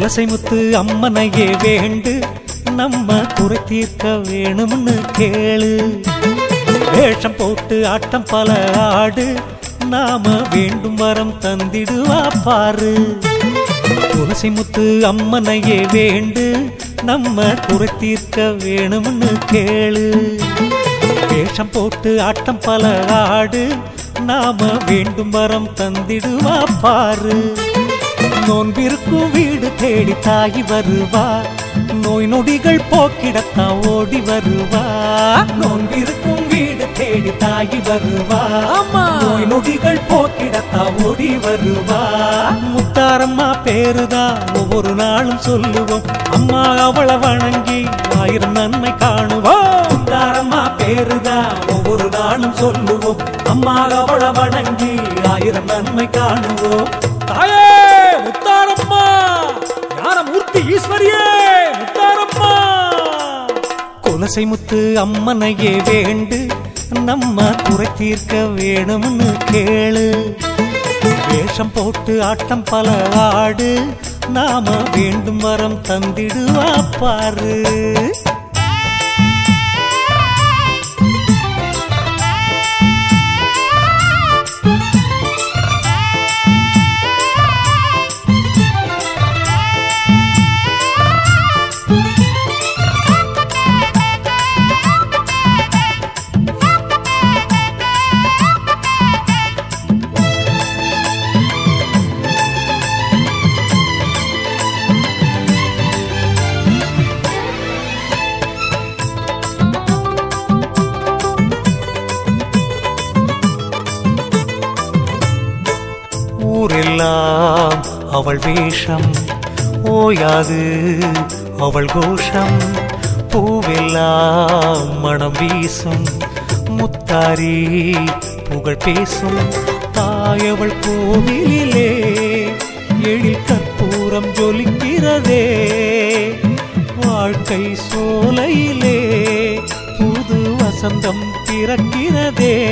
குலசை முத்து அம்மனையே வேண்டு. நம்ம குறை தீர்க்க வேணும்னு கேளு. வேஷம் போட்டு ஆட்டம் பல ஆடு. நாம வேண்டும் வரம் தந்திடுவா பாரு. துளசி முத்து அம்மனையே வேண்டு. நம்ம குறை தீர்க்க வேணும்னு கேளு. வேஷம் போட்டு ஆட்டம் பல ஆடு. நாம வேண்டும் வரம் தந்திடுவா பாரு. நோன்பிருக்கும் வீடு தேடி தாய் வருவா. நோய் நொடிகள் போக்கிடத்தான் ஓடி வருவா. நோன்பிருக்கும் வீடு தேடி தாய் வருவா. நோய் நொடிகள் போக்கிடத்தான் ஓடி வருவா. முத்தாரம்மா பேருதான் ஒவ்வொரு நாளும் சொல்லுவோம். அம்மா அவளை வணங்கி ஆயிரம் நன்மை காணுவோம். முத்தாரம்மா பேருதான் ஒவ்வொரு நாளும் சொல்லுவோம். அம்மா அவளை வணங்கி ஆயிரம் நன்மை காணுவோம். குலசை முத்து அம்மனையே வேண்டு நம்ம குறை தீர்க்க வேணும்னு கேளு. வேஷம் போட்டு ஆட்டம் பல ஆடு நாம வேண்டும் வரம் தந்திடுவா பாரு. அவள் வேஷம். ஓயாது அவள் கோஷம். பூவெல்லாம் மனம் வீசும். முத்தாரி புகழ் பேசும். தாயவள் கோவிலே எழில் கற்பூரம் ஜொலிக்கிறதே. வாழ்க்கை சோலையிலே புது வசந்தம் பிறக்கிறதே.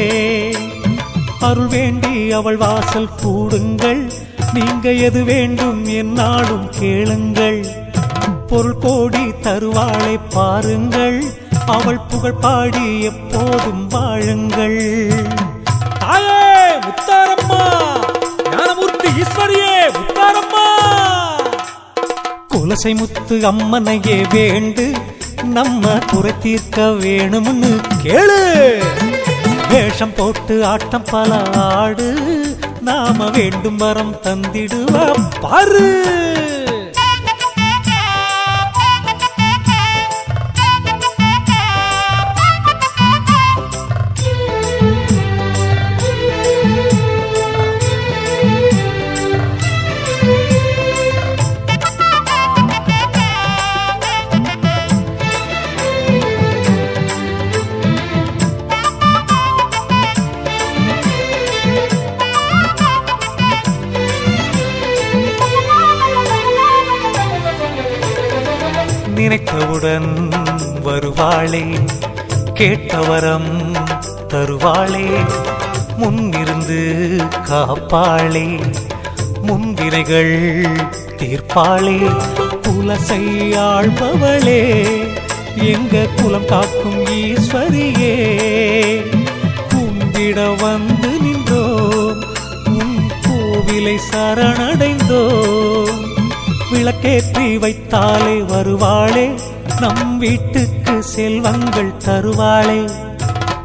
அருள் வேண்டி அவள் வாசல் கூடுங்கள். நீங்க எது வேண்டும் என்னாலும் கேளுங்கள். பொருள் கோடி தருவாளை பாருங்கள். அவள் புகழ் பாடி எப்போதும் வாழுங்கள். தாயே முத்தாரம்மா! ஞானமூர்த்தி ஈஸ்வரியே முத்தாரம்மா! குலசை முத்து அம்மனையே வேண்டு. நம்ம குறை தீர்க்க வேணும்னு கேளு. வேஷம் போட்டு ஆட்டம் பல ஆடு. நாம வேண்டும் வரம் தந்திடுவா. பாரு. நினைத்தவுடன் வருவாளே கேட்டவரம் தருவாளே முன்னிருந்து காப்பாளே முன்வினைகள் தீர்ப்பாளே குலசை எங்க குலம் காக்கும் ஈஸ்வரியே கும்பிட வந்து நின்றோ உன் கோவிலை சரணடைந்தோ விளக்கேற்றி வைத்தாலே வருவாளே. நம் வீட்டுக்கு செல்வங்கள் தருவாளே.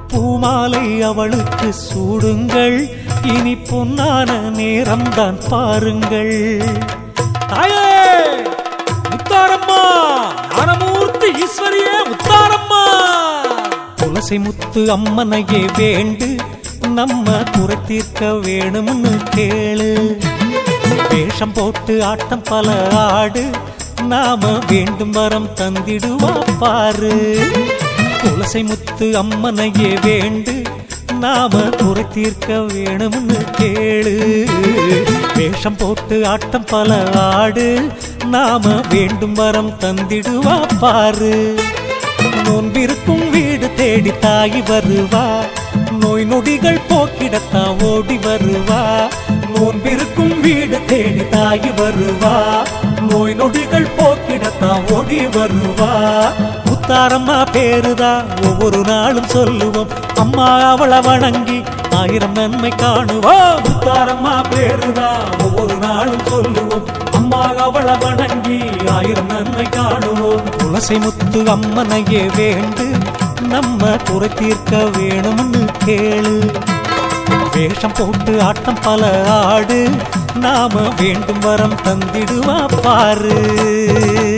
பூமாலை அவளுக்கு சூடுங்கள். இனி பொன்னான நேரம்தான் பாருங்கள். தாயே! முத்தாரம்மா! ஞானமூர்த்தி ஈஸ்வரியே முத்தாரம்மா! துளசி முத்து அம்மனையே வேண்டு. நம்ம குறை தீர்க்க வேணும்னு கேளு. வேஷம் போட்டு ஆட்டம் பல ஆடு நாம வேண்டும் வரம் தந்திடுவா பாரு. குலசை முத்து அம்மனையே வேண்டு நாம குறை தீர்க்க வேணும்னு கேளு. வேஷம் போட்டு ஆட்டம் பல ஆடு நாம வேண்டும் வரம் தந்திடுவா பாரு. நோன்பிருக்கும் வீடு தேடி தாய் வருவா நோய் நொடிகள் போக்கிடத்தான் ஓடி வருவா. நோன்பிருக்கும் வீடு தேடி தாய் வருவா. நோய் நொடிகள் போக்கிடத்தான் ஓடி வருவா. முத்தாரம்மா பேருதா ஒவ்வொரு நாளும் சொல்லுவோம். அம்மா அவளை வணங்கி ஆயிரம் நன்மை காணுவோம். முத்தாரம்மா பேருதா ஒவ்வொரு நாளும் சொல்லுவோம். அம்மா அவளை வணங்கி ஆயிரம் நன்மை காணுவோம். துளசி முத்து அம்மனையே வேண்டு நம்ம குறை தீர்க்க வேணும்னு கேளு. வேஷம் போட்டு ஆட்டம் பல ஆடு. நாம வேண்டும் வரம் தந்திடுவா பாரு.